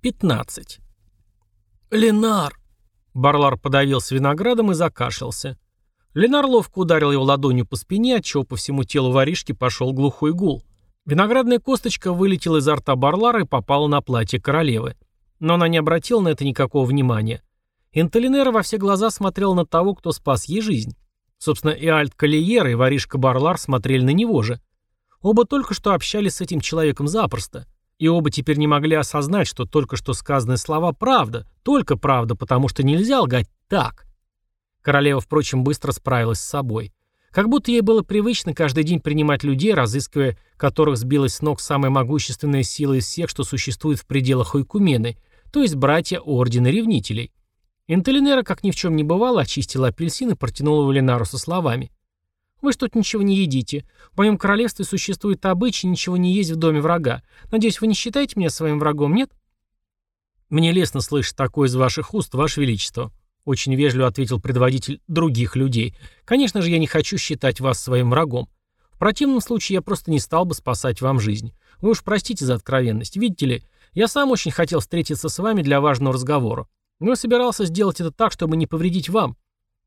15. «Ленар!» Барлар подавился виноградом и закашлялся. Ленар ловко ударил его ладонью по спине, отчего по всему телу воришки пошел глухой гул. Виноградная косточка вылетела изо рта Барлара и попала на платье королевы. Но она не обратила на это никакого внимания. Интелинера во все глаза смотрел на того, кто спас ей жизнь. Собственно, и Альт Калиер, и воришка Барлар смотрели на него же. Оба только что общались с этим человеком запросто. И оба теперь не могли осознать, что только что сказанные слова правда, только правда, потому что нельзя лгать так. Королева, впрочем, быстро справилась с собой. Как будто ей было привычно каждый день принимать людей, разыскивая которых сбилась с ног самая могущественная сила из всех, что существует в пределах Ойкумены, то есть братья Ордена Ревнителей. Интелинера, как ни в чем не бывало, очистила апельсин и протянула его Ленару со словами. «Вы что тут ничего не едите. В моем королевстве существует обычай ничего не есть в доме врага. Надеюсь, вы не считаете меня своим врагом, нет?» «Мне лестно слышать такое из ваших уст, ваше величество», — очень вежливо ответил предводитель других людей. «Конечно же, я не хочу считать вас своим врагом. В противном случае я просто не стал бы спасать вам жизнь. Вы уж простите за откровенность. Видите ли, я сам очень хотел встретиться с вами для важного разговора. Но собирался сделать это так, чтобы не повредить вам».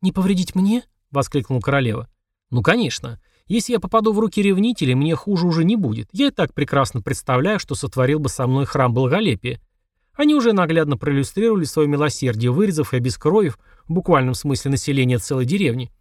«Не повредить мне?» — воскликнула королева. Ну, конечно. Если я попаду в руки ревнителей, мне хуже уже не будет. Я и так прекрасно представляю, что сотворил бы со мной храм Благолепия. Они уже наглядно проиллюстрировали свое милосердие, вырезав и обескровив в буквальном смысле население целой деревни.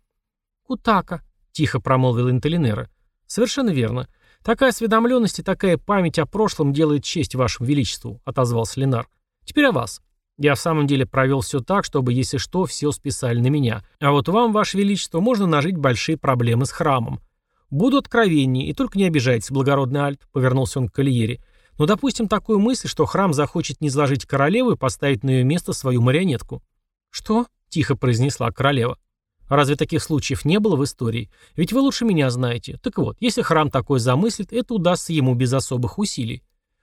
«Кутака», — тихо промолвил Интелинера. «Совершенно верно. Такая осведомленность и такая память о прошлом делает честь вашему величеству», — отозвался Ленар. «Теперь о вас. Я в самом деле провел все так, чтобы, если что, все списали на меня. А вот вам, Ваше Величество, можно нажить большие проблемы с храмом. Буду откровеннее, и только не обижайтесь, благородный Альт, повернулся он к Кольере. Но допустим такую мысль, что храм захочет не изложить королеву и поставить на ее место свою марионетку. Что? Тихо произнесла королева. Разве таких случаев не было в истории? Ведь вы лучше меня знаете. Так вот, если храм такой замыслит, это удастся ему без особых усилий.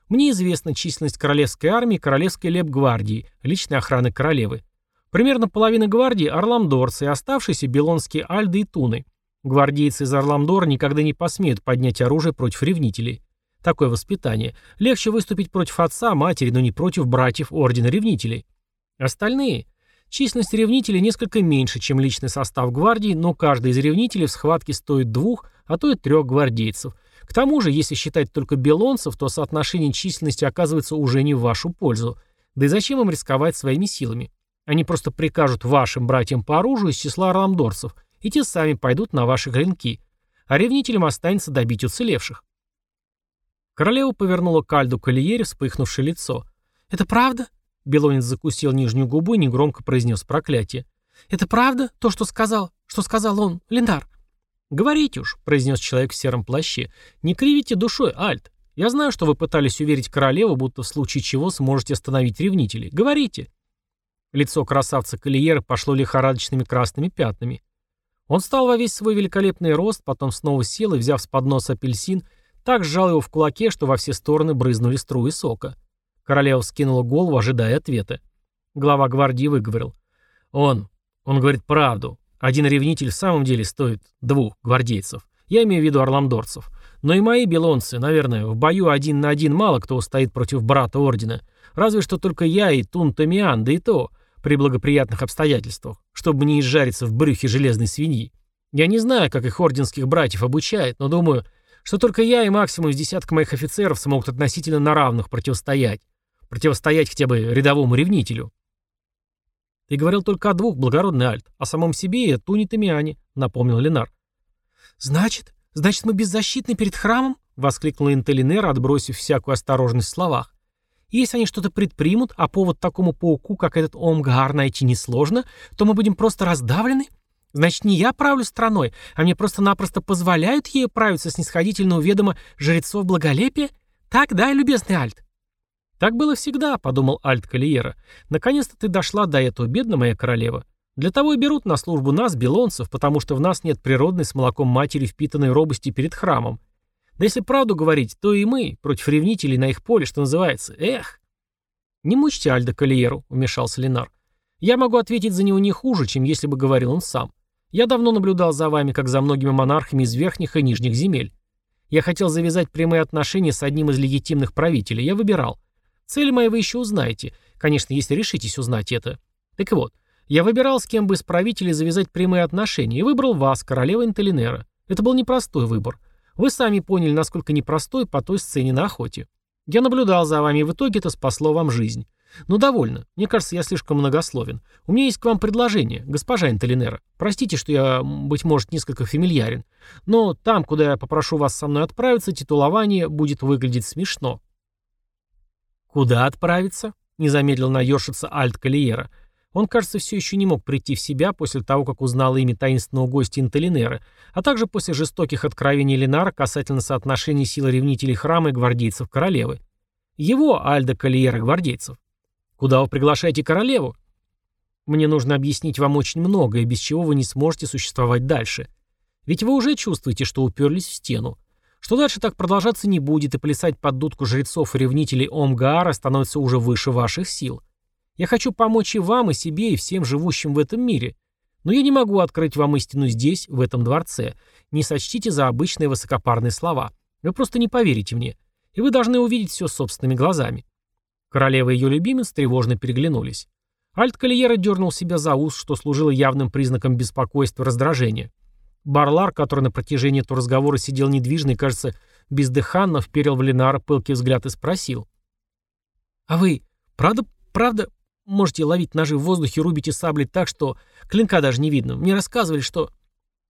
Мне известна численность королевской армии и королевской леп-гвардии, личной охраны королевы. Примерно половина гвардии – орламдорцы и оставшиеся белонские альды и туны. Гвардейцы из Орламдора никогда не посмеют поднять оружие против ревнителей. Такое воспитание. Легче выступить против отца, матери, но не против братьев Ордена Ревнителей. Остальные. Численность ревнителей несколько меньше, чем личный состав гвардии, но каждый из ревнителей в схватке стоит двух, а то и трех гвардейцев – к тому же, если считать только белонцев, то соотношение численности оказывается уже не в вашу пользу. Да и зачем им рисковать своими силами? Они просто прикажут вашим братьям по оружию из числа орламдорцев, и те сами пойдут на ваши клинки. А ревнителям останется добить уцелевших. Королева повернула к Альду Калиере вспыхнувшее лицо. «Это правда?» Белонец закусил нижнюю губу и негромко произнес проклятие. «Это правда, то, что сказал, что сказал он, Лендар?» «Говорите уж», — произнес человек в сером плаще. «Не кривите душой, Альт. Я знаю, что вы пытались уверить королеву, будто в случае чего сможете остановить ревнителей. Говорите». Лицо красавца Калиера пошло лихорадочными красными пятнами. Он встал во весь свой великолепный рост, потом снова сел и, взяв с подноса апельсин, так сжал его в кулаке, что во все стороны брызнули струи сока. Королева скинула голову, ожидая ответа. Глава гвардии выговорил. «Он, он говорит правду. Один ревнитель в самом деле стоит двух гвардейцев. Я имею в виду орламдорцев. Но и мои белонцы, наверное, в бою один на один мало кто устоит против брата ордена. Разве что только я и Тун Томиан, да и то при благоприятных обстоятельствах, чтобы не изжариться в брюхе железной свиньи. Я не знаю, как их орденских братьев обучают, но думаю, что только я и максимум из десятка моих офицеров смогут относительно на равных противостоять. Противостоять хотя бы рядовому ревнителю. «Ты говорил только о двух, благородный Альт, о самом себе и о Туне Тамиане», — напомнил Ленар. «Значит? Значит, мы беззащитны перед храмом?» — воскликнула Интелинера, отбросив всякую осторожность в словах. «Если они что-то предпримут, а повод такому пауку, как этот Омгар, найти несложно, то мы будем просто раздавлены? Значит, не я правлю страной, а мне просто-напросто позволяют ею правиться снисходительного ведома жрецов благолепия? Так, да, любезный Альт?» «Так было всегда», — подумал Альт Калиера. «Наконец-то ты дошла до этого, бедная моя королева. Для того и берут на службу нас, белонцев, потому что в нас нет природной с молоком матери впитанной робости перед храмом. Да если правду говорить, то и мы, против ревнителей на их поле, что называется. Эх!» «Не мучьте Альда Калиеру», — вмешался Ленар. «Я могу ответить за него не хуже, чем если бы говорил он сам. Я давно наблюдал за вами, как за многими монархами из верхних и нижних земель. Я хотел завязать прямые отношения с одним из легитимных правителей. Я выбирал. Цели мои вы еще узнаете, конечно, если решитесь узнать это. Так вот, я выбирал, с кем бы из правителей завязать прямые отношения, и выбрал вас, королева Интелинера. Это был непростой выбор. Вы сами поняли, насколько непростой по той сцене на охоте. Я наблюдал за вами, и в итоге это спасло вам жизнь. Ну, довольно. Мне кажется, я слишком многословен. У меня есть к вам предложение, госпожа Интелинера. Простите, что я, быть может, несколько фамильярен. Но там, куда я попрошу вас со мной отправиться, титулование будет выглядеть смешно. Куда отправиться? Не замедлил наешиться Альт Калиера. Он, кажется, все еще не мог прийти в себя после того, как узнал имя таинственного гостя Интелинера, а также после жестоких откровений Ленара касательно соотношений силы ревнителей храма и гвардейцев королевы. Его, Альда Калиера, гвардейцев. Куда вы приглашаете королеву? Мне нужно объяснить вам очень многое, без чего вы не сможете существовать дальше. Ведь вы уже чувствуете, что уперлись в стену. Что дальше так продолжаться не будет, и плясать под дудку жрецов и ревнителей Омгаара становится уже выше ваших сил. Я хочу помочь и вам, и себе, и всем живущим в этом мире. Но я не могу открыть вам истину здесь, в этом дворце. Не сочтите за обычные высокопарные слова. Вы просто не поверите мне. И вы должны увидеть все собственными глазами. Королева и ее любимец тревожно переглянулись. Альт Калиера дернул себя за ус, что служило явным признаком беспокойства и раздражения. Барлар, который на протяжении этого разговора сидел недвижно и, кажется, бездыханно, вперил в Ленара пылкий взгляд и спросил. «А вы, правда, правда, можете ловить ножи в воздухе, рубите сабли так, что клинка даже не видно? Мне рассказывали, что...»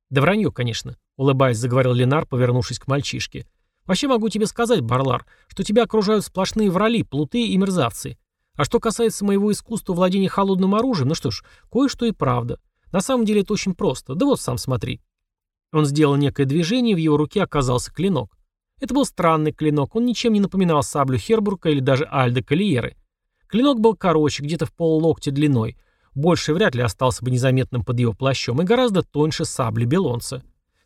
«Да вранье, конечно», — улыбаясь, заговорил Ленар, повернувшись к мальчишке. Вообще могу тебе сказать, Барлар, что тебя окружают сплошные врали, плуты и мерзавцы. А что касается моего искусства владения холодным оружием, ну что ж, кое-что и правда. На самом деле это очень просто. Да вот сам смотри. Он сделал некое движение, в его руке оказался клинок. Это был странный клинок, он ничем не напоминал саблю Хербурга или даже Альда Калиеры. Клинок был короче, где-то в поллоктя длиной. Больше вряд ли остался бы незаметным под его плащом и гораздо тоньше сабли Белонца.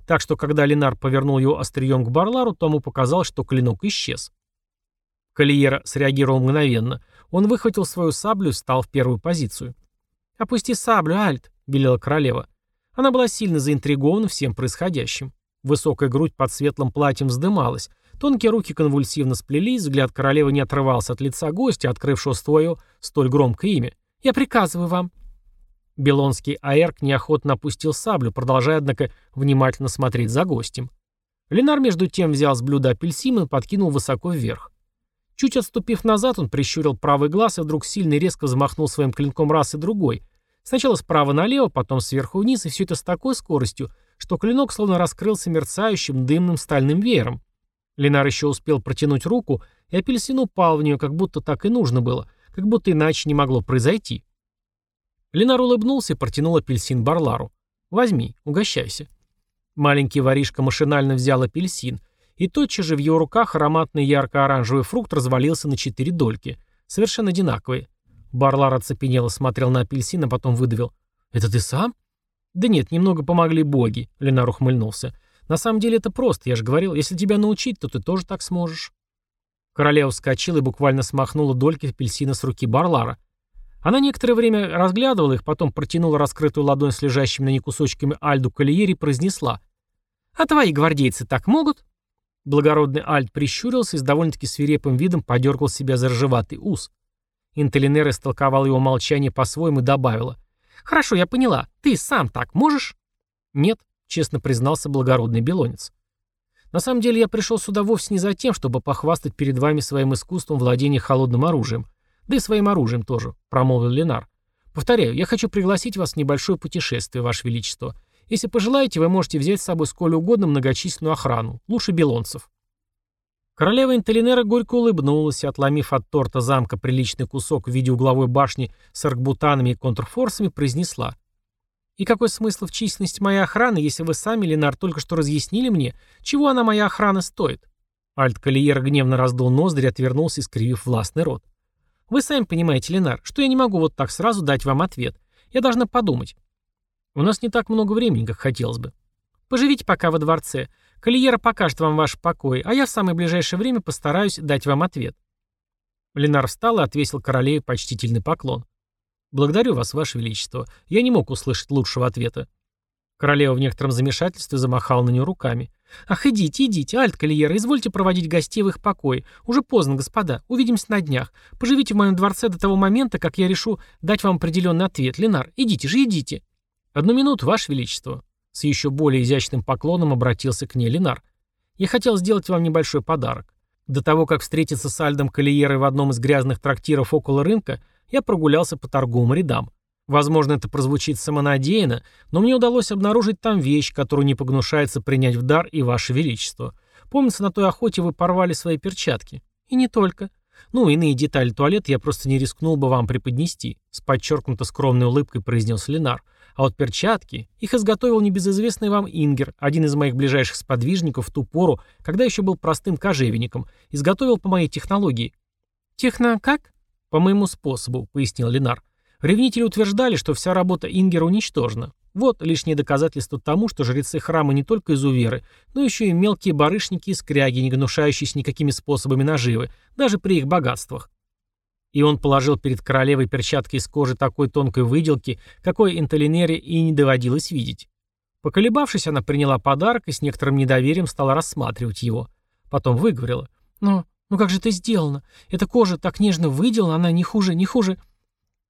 Так что, когда Ленар повернул его острием к Барлару, тому показалось, что клинок исчез. Калиера среагировал мгновенно. Он выхватил свою саблю и встал в первую позицию. «Опусти саблю, Альт», — велела королева. Она была сильно заинтригована всем происходящим. Высокая грудь под светлым платьем вздымалась, тонкие руки конвульсивно сплелись, взгляд королевы не отрывался от лица гостя, открывшего свое столь громкое имя. «Я приказываю вам», Белонский аэрк неохотно опустил саблю, продолжая, однако, внимательно смотреть за гостем. Ленар между тем взял с блюда апельсин и подкинул высоко вверх. Чуть отступив назад, он прищурил правый глаз и вдруг сильно и резко взмахнул своим клинком раз и другой. Сначала справа налево, потом сверху вниз, и все это с такой скоростью, что клинок словно раскрылся мерцающим дымным стальным веером. Ленар еще успел протянуть руку, и апельсин упал в нее, как будто так и нужно было, как будто иначе не могло произойти. Ленар улыбнулся и протянул апельсин Барлару. «Возьми, угощайся». Маленький воришка машинально взял апельсин, и тотчас же в его руках ароматный ярко-оранжевый фрукт развалился на четыре дольки, совершенно одинаковые. Барлар оцепенело смотрел на апельсин, а потом выдавил. «Это ты сам?» «Да нет, немного помогли боги», — Ленар ухмыльнулся. «На самом деле это просто, я же говорил, если тебя научить, то ты тоже так сможешь». Королева вскочила и буквально смахнула дольки апельсина с руки Барлара. Она некоторое время разглядывала их, потом протянула раскрытую ладонь с лежащими на ней кусочками Альду Калиери и произнесла. «А твои гвардейцы так могут?» Благородный Альд прищурился и с довольно-таки свирепым видом подергал себя за ржеватый ус. Интелинер истолковал его молчание по-своему и добавила. «Хорошо, я поняла. Ты сам так можешь?» «Нет», — честно признался благородный белонец. «На самом деле я пришел сюда вовсе не за тем, чтобы похвастать перед вами своим искусством владения холодным оружием. Да и своим оружием тоже», — промолвил Ленар. «Повторяю, я хочу пригласить вас в небольшое путешествие, Ваше Величество. Если пожелаете, вы можете взять с собой сколь угодно многочисленную охрану, лучше белонцев». Королева Интелинера горько улыбнулась отломив от торта замка приличный кусок в виде угловой башни с аркбутанами и контрфорсами, произнесла. «И какой смысл в численности моей охраны, если вы сами, Ленар, только что разъяснили мне, чего она, моя охрана, стоит?» Альт Калиер гневно раздул ноздри отвернулся, искривив властный рот. Вы сами понимаете, Ленар, что я не могу вот так сразу дать вам ответ. Я должна подумать. У нас не так много времени, как хотелось бы. Поживите пока во дворце. Калиера покажет вам ваш покой, а я в самое ближайшее время постараюсь дать вам ответ. Ленар встал и отвесил королеве почтительный поклон. «Благодарю вас, ваше величество. Я не мог услышать лучшего ответа». Королева в некотором замешательстве замахала на нее руками. «Ах, идите, идите, Альт Калиера, извольте проводить гостей в их покое. Уже поздно, господа. Увидимся на днях. Поживите в моем дворце до того момента, как я решу дать вам определенный ответ. Ленар, идите же, идите». «Одну минуту, Ваше Величество». С еще более изящным поклоном обратился к ней Ленар. «Я хотел сделать вам небольшой подарок. До того, как встретиться с Альдом Калиерой в одном из грязных трактиров около рынка, я прогулялся по торговым рядам. Возможно, это прозвучит самонадеянно, но мне удалось обнаружить там вещь, которую не погнушается принять в дар и Ваше Величество. Помнится, на той охоте вы порвали свои перчатки. И не только. Ну, иные детали туалета я просто не рискнул бы вам преподнести, с подчеркнуто скромной улыбкой произнес Ленар. А вот перчатки, их изготовил небезызвестный вам Ингер, один из моих ближайших сподвижников в ту пору, когда еще был простым кожевенником, изготовил по моей технологии. «Техно как?» «По моему способу», — пояснил Ленар. Ревнители утверждали, что вся работа Ингера уничтожена. Вот лишнее доказательство тому, что жрецы храма не только изуверы, но еще и мелкие барышники и скряги, не гнушающиеся никакими способами наживы, даже при их богатствах. И он положил перед королевой перчатки из кожи такой тонкой выделки, какой Интелинере и не доводилось видеть. Поколебавшись, она приняла подарок и с некоторым недоверием стала рассматривать его. Потом выговорила. «Но, ну как же это сделано? Эта кожа так нежно выделана, она не хуже, не хуже...»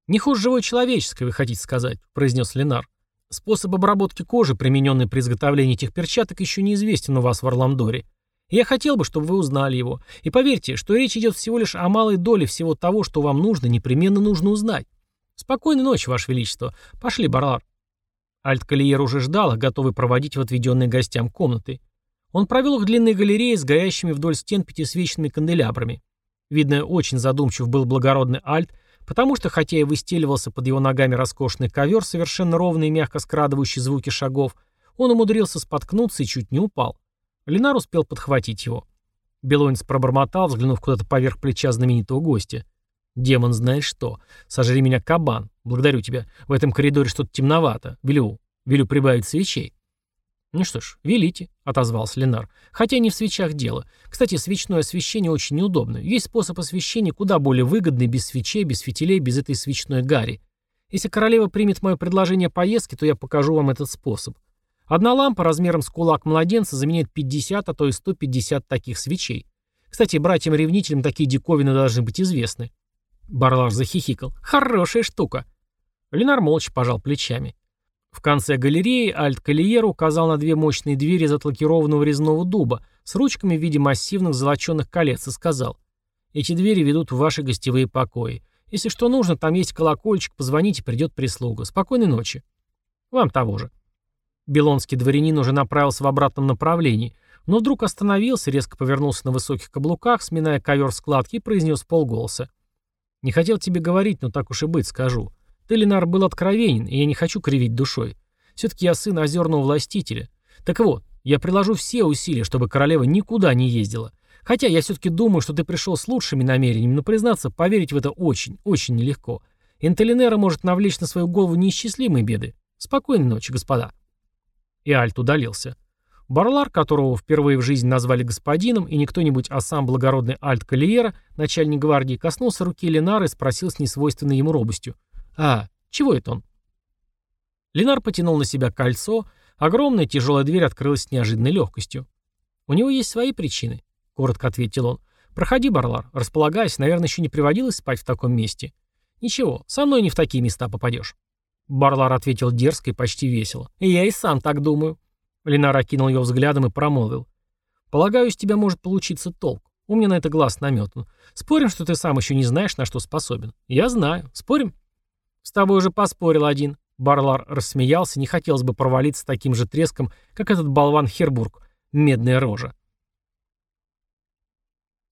«Не хуже живой человеческой, вы хотите сказать», — произнес Ленар. «Способ обработки кожи, примененный при изготовлении этих перчаток, еще неизвестен у вас в Орламдоре. Я хотел бы, чтобы вы узнали его. И поверьте, что речь идет всего лишь о малой доле всего того, что вам нужно, непременно нужно узнать. Спокойной ночи, Ваше Величество. Пошли, Барлар». Альт-Калиер уже ждал, готовый проводить в отведенные гостям комнаты. Он провел их длинной галереей с горящими вдоль стен пятисвечными канделябрами. Видно, очень задумчив был благородный Альт, Потому что, хотя и выстеливался под его ногами роскошный ковер, совершенно ровный и мягко скрадывающий звуки шагов, он умудрился споткнуться и чуть не упал. Ленар успел подхватить его. Белонец пробормотал, взглянув куда-то поверх плеча знаменитого гостя. «Демон знает что. Сожри меня, кабан. Благодарю тебя. В этом коридоре что-то темновато. Велю. Велю прибавить свечей». «Ну что ж, велите», — отозвался Ленар. «Хотя не в свечах дело. Кстати, свечное освещение очень неудобно. Есть способ освещения куда более выгодный, без свечей, без фитилей, без этой свечной гари. Если королева примет мое предложение поездки, то я покажу вам этот способ. Одна лампа размером с кулак младенца заменяет 50, а то и 150 таких свечей. Кстати, братьям-ревнителям такие диковины должны быть известны». Барлаш захихикал. «Хорошая штука». Ленар молча пожал плечами. В конце галереи Альт-Калиер указал на две мощные двери из отлакированного резного дуба с ручками в виде массивных золоченных колец и сказал «Эти двери ведут в ваши гостевые покои. Если что нужно, там есть колокольчик, позвоните, придет прислуга. Спокойной ночи». «Вам того же». Белонский дворянин уже направился в обратном направлении, но вдруг остановился, резко повернулся на высоких каблуках, сминая ковер складки и произнес полголоса. «Не хотел тебе говорить, но так уж и быть скажу. Ты, Ленар, был откровенен, и я не хочу кривить душой. Все-таки я сын озерного властителя. Так вот, я приложу все усилия, чтобы королева никуда не ездила. Хотя я все-таки думаю, что ты пришел с лучшими намерениями, но, признаться, поверить в это очень, очень нелегко. Интелинера может навлечь на свою голову неисчислимые беды. Спокойной ночи, господа. И Альт удалился. Барлар, которого впервые в жизни назвали господином, и не кто-нибудь, а сам благородный Альт Калиера, начальник гвардии, коснулся руки Ленара и спросил с несвойственной ему робостью. «А, чего это он?» Ленар потянул на себя кольцо, огромная тяжелая дверь открылась с неожиданной легкостью. «У него есть свои причины», — коротко ответил он. «Проходи, Барлар, располагайся, наверное, еще не приводилось спать в таком месте». «Ничего, со мной не в такие места попадешь». Барлар ответил дерзко и почти весело. «И я и сам так думаю». Ленар окинул ее взглядом и промолвил. «Полагаю, из тебя может получиться толк. У меня на это глаз наметан. Спорим, что ты сам еще не знаешь, на что способен?» «Я знаю. Спорим?» «С тобой уже поспорил один». Барлар рассмеялся, не хотелось бы провалиться таким же треском, как этот болван Хербург, медная рожа.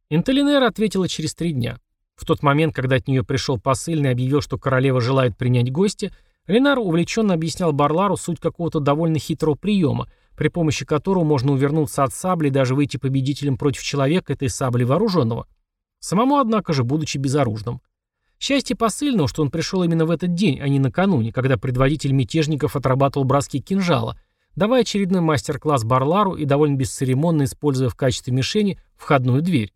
Интелинера ответила через три дня. В тот момент, когда от нее пришел посыльный и объявил, что королева желает принять гостя, Ленар увлеченно объяснял Барлару суть какого-то довольно хитрого приема, при помощи которого можно увернуться от сабли и даже выйти победителем против человека этой сабли вооруженного. Самому, однако же, будучи безоружным. Счастье посыльного, что он пришел именно в этот день, а не накануне, когда предводитель мятежников отрабатывал броски кинжала, давая очередной мастер-класс Барлару и довольно бесцеремонно используя в качестве мишени входную дверь.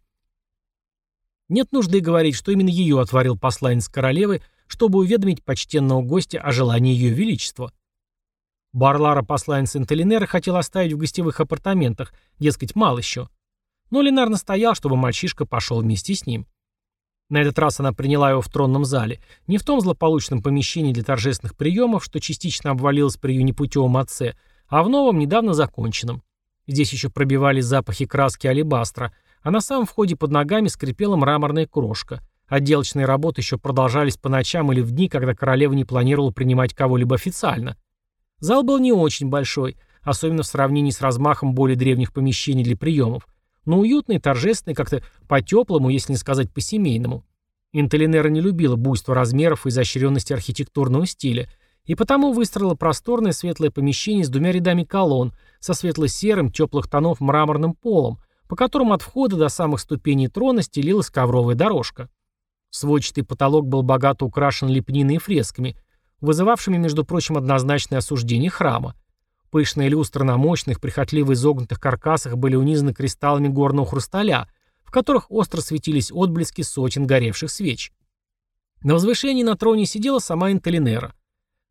Нет нужды говорить, что именно ее отворил посланец королевы, чтобы уведомить почтенного гостя о желании ее величества. Барлара посланец Интелинера хотел оставить в гостевых апартаментах, дескать, мало еще. Но Ленар настоял, чтобы мальчишка пошел вместе с ним. На этот раз она приняла его в тронном зале, не в том злополучном помещении для торжественных приемов, что частично обвалилось при ее непутевом отце, а в новом, недавно законченном. Здесь еще пробивались запахи краски алебастра, а на самом входе под ногами скрипела мраморная крошка. Отделочные работы еще продолжались по ночам или в дни, когда королева не планировала принимать кого-либо официально. Зал был не очень большой, особенно в сравнении с размахом более древних помещений для приемов, но уютный, торжественный, как-то по-теплому, если не сказать по-семейному. Интелинера не любила буйство размеров и изощренности архитектурного стиля, и потому выстроила просторное светлое помещение с двумя рядами колонн, со светло-серым, теплых тонов мраморным полом, по которому от входа до самых ступеней трона стелилась ковровая дорожка. Сводчатый потолок был богато украшен лепниной и фресками, вызывавшими, между прочим, однозначное осуждение храма. Пышные люстры на мощных, прихотливо изогнутых каркасах были унизаны кристаллами горного хрусталя, в которых остро светились отблески сотен горевших свеч. На возвышении на троне сидела сама Интелинера.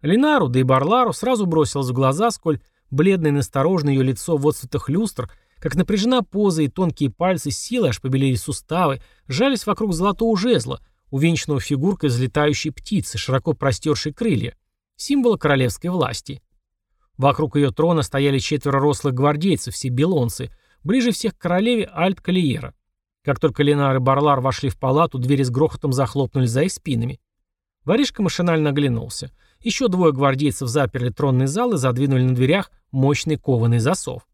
Линару, да и Барлару сразу бросилось в глаза, сколь бледное и настороженное ее лицо в отцветах люстр, как напряжена поза и тонкие пальцы силы, аж побелели суставы, жались вокруг золотого жезла, увенчанного фигуркой взлетающей птицы, широко простершей крылья, символа королевской власти. Вокруг ее трона стояли четверо рослых гвардейцев, все белонцы, ближе всех к королеве Альт-Калиера. Как только Ленар и Барлар вошли в палату, двери с грохотом захлопнулись за их спинами. Воришка машинально оглянулся. Еще двое гвардейцев заперли тронный зал и задвинули на дверях мощный кованый засов.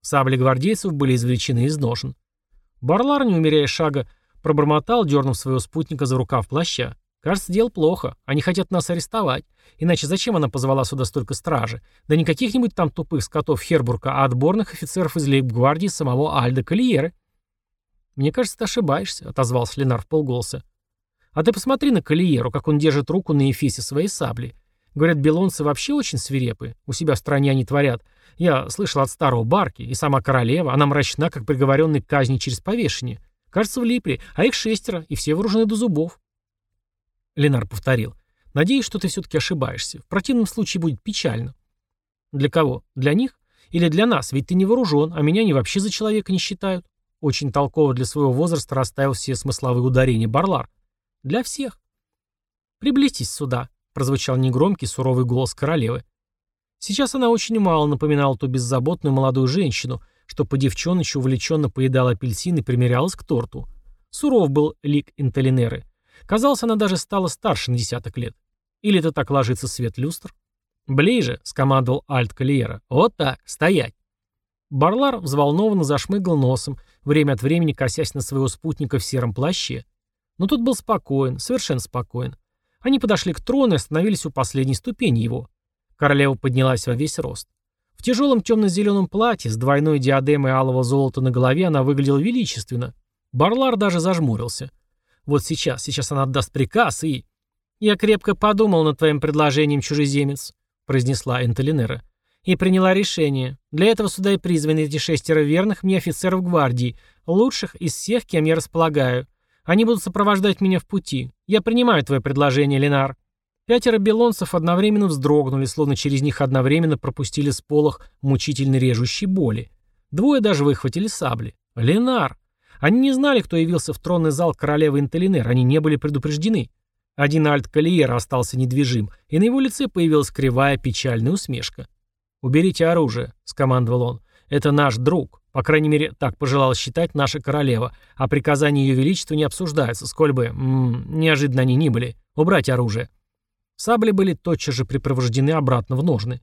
Сабли гвардейцев были извлечены из ножен. Барлар, не умеряя шага, пробормотал, дернув своего спутника за рукав плаща. Кажется, дело плохо. Они хотят нас арестовать. Иначе зачем она позвала сюда столько стражи? Да не каких-нибудь там тупых скотов Хербурга, а отборных офицеров из лейб-гвардии самого Альда Калиеры. «Мне кажется, ты ошибаешься», — отозвался Ленар в полголоса. «А ты посмотри на Калиеру, как он держит руку на эфесе своей сабли. Говорят, белонцы вообще очень свирепы. У себя в стране они творят. Я слышал от старого Барки, и сама королева, она мрачна, как приговоренный к казни через повешение. Кажется, влипли, а их шестеро, и все вооружены до зубов. Ленар повторил. «Надеюсь, что ты все-таки ошибаешься. В противном случае будет печально». «Для кого? Для них? Или для нас? Ведь ты не вооружен, а меня они вообще за человека не считают». Очень толково для своего возраста расставил все смысловые ударения Барлар. «Для всех». «Приблизьтесь сюда», — прозвучал негромкий суровый голос королевы. Сейчас она очень мало напоминала ту беззаботную молодую женщину, что по девчоночу увлеченно поедала апельсин и примерялась к торту. Суров был лик Интелинеры. Казалось, она даже стала старше на десяток лет. Или это так ложится свет люстр? «Ближе», — скомандовал Альт Калиера. «Вот так, стоять». Барлар взволнованно зашмыгал носом, время от времени косясь на своего спутника в сером плаще. Но тот был спокоен, совершенно спокоен. Они подошли к трону и остановились у последней ступени его. Королева поднялась во весь рост. В тяжелом темно-зеленом платье с двойной диадемой алого золота на голове она выглядела величественно. Барлар даже зажмурился. Вот сейчас, сейчас она отдаст приказ и... «Я крепко подумал над твоим предложением, чужеземец», — произнесла Энтелинера. «И приняла решение. Для этого сюда и призваны эти шестеро верных мне офицеров гвардии, лучших из всех, кем я располагаю. Они будут сопровождать меня в пути. Я принимаю твое предложение, Ленар». Пятеро белонцев одновременно вздрогнули, словно через них одновременно пропустили с полох мучительно режущей боли. Двое даже выхватили сабли. «Ленар!» Они не знали, кто явился в тронный зал королевы Интелинер, они не были предупреждены. Один альт Калиера остался недвижим, и на его лице появилась кривая печальная усмешка. «Уберите оружие», — скомандовал он. «Это наш друг. По крайней мере, так пожелала считать наша королева, а приказания ее величества не обсуждаются, сколь бы, м -м, неожиданно они ни были. Убрать оружие». Сабли были тотчас же припровождены обратно в ножны.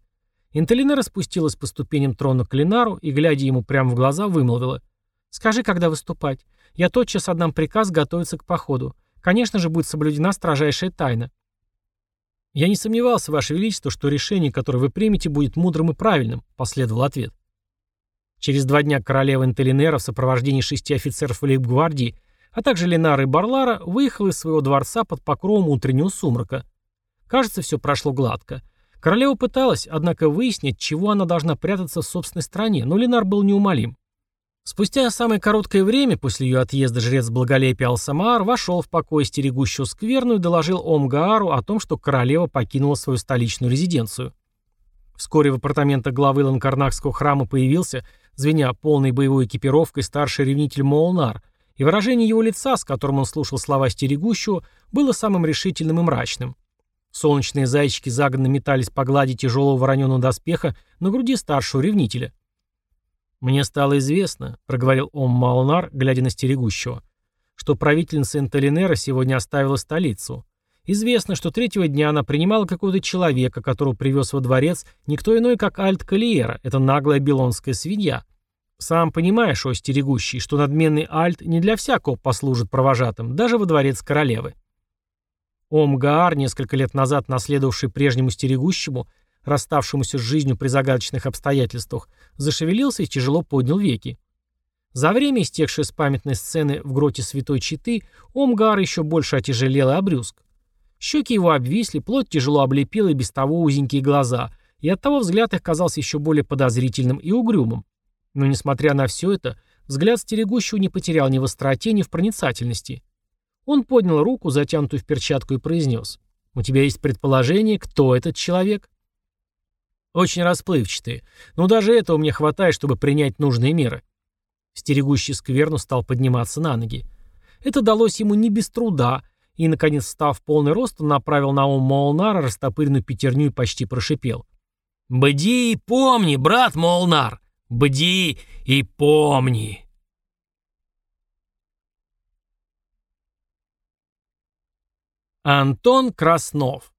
Интелина распустилась по ступеням трона к Линару и, глядя ему прямо в глаза, вымолвила. Скажи, когда выступать. Я тотчас отдам приказ готовиться к походу. Конечно же, будет соблюдена строжайшая тайна. Я не сомневался, Ваше Величество, что решение, которое вы примете, будет мудрым и правильным, последовал ответ. Через два дня королева Интелинера в сопровождении шести офицеров лейб-гвардии, а также Ленара и Барлара, выехала из своего дворца под покровом утреннего сумрака. Кажется, все прошло гладко. Королева пыталась, однако, выяснить, чего она должна прятаться в собственной стране, но Ленар был неумолим. Спустя самое короткое время после ее отъезда жрец благолепия Алсамаар вошел в покой стерегущего скверну и доложил Омгаару о том, что королева покинула свою столичную резиденцию. Вскоре в апартаментах главы Ланкарнакского храма появился, звеня полной боевой экипировкой, старший ревнитель Молнар, и выражение его лица, с которым он слушал слова стерегущего, было самым решительным и мрачным. Солнечные зайчики загодно метались по глади тяжелого вороненого доспеха на груди старшего ревнителя. «Мне стало известно», — проговорил Ом Малнар, глядя на стерегущего, что правительница Энтелинера сегодня оставила столицу. Известно, что третьего дня она принимала какого-то человека, которого привез во дворец никто иной, как Альт Калиера, это наглая белонская свинья. Сам понимаешь, о стерегущий, что надменный Альт не для всякого послужит провожатым, даже во дворец королевы. Омгаар, несколько лет назад наследовавший прежнему стерегущему, расставшемуся с жизнью при загадочных обстоятельствах, зашевелился и тяжело поднял веки. За время, истекшее с памятной сцены в гроте Святой Читы, Омгар еще больше отяжелел и обрюзг. Щеки его обвисли, плоть тяжело облепила и без того узенькие глаза, и оттого взгляд их казался еще более подозрительным и угрюмым. Но, несмотря на все это, взгляд стерегущего не потерял ни в остроте, ни в проницательности. Он поднял руку, затянутую в перчатку, и произнес. «У тебя есть предположение, кто этот человек?» «Очень расплывчатые. Но даже этого мне хватает, чтобы принять нужные меры». Стерегущий скверну стал подниматься на ноги. Это далось ему не без труда, и, наконец, став в полный рост, он направил на ум Молнара растопыренную пятерню и почти прошипел. «Бди и помни, брат Молнар! Бди и помни!» Антон Краснов.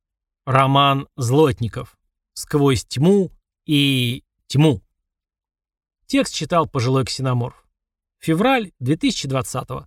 Роман Злотников. Сквозь тьму и тьму. Текст читал пожилой ксеноморф. Февраль 2020 -го.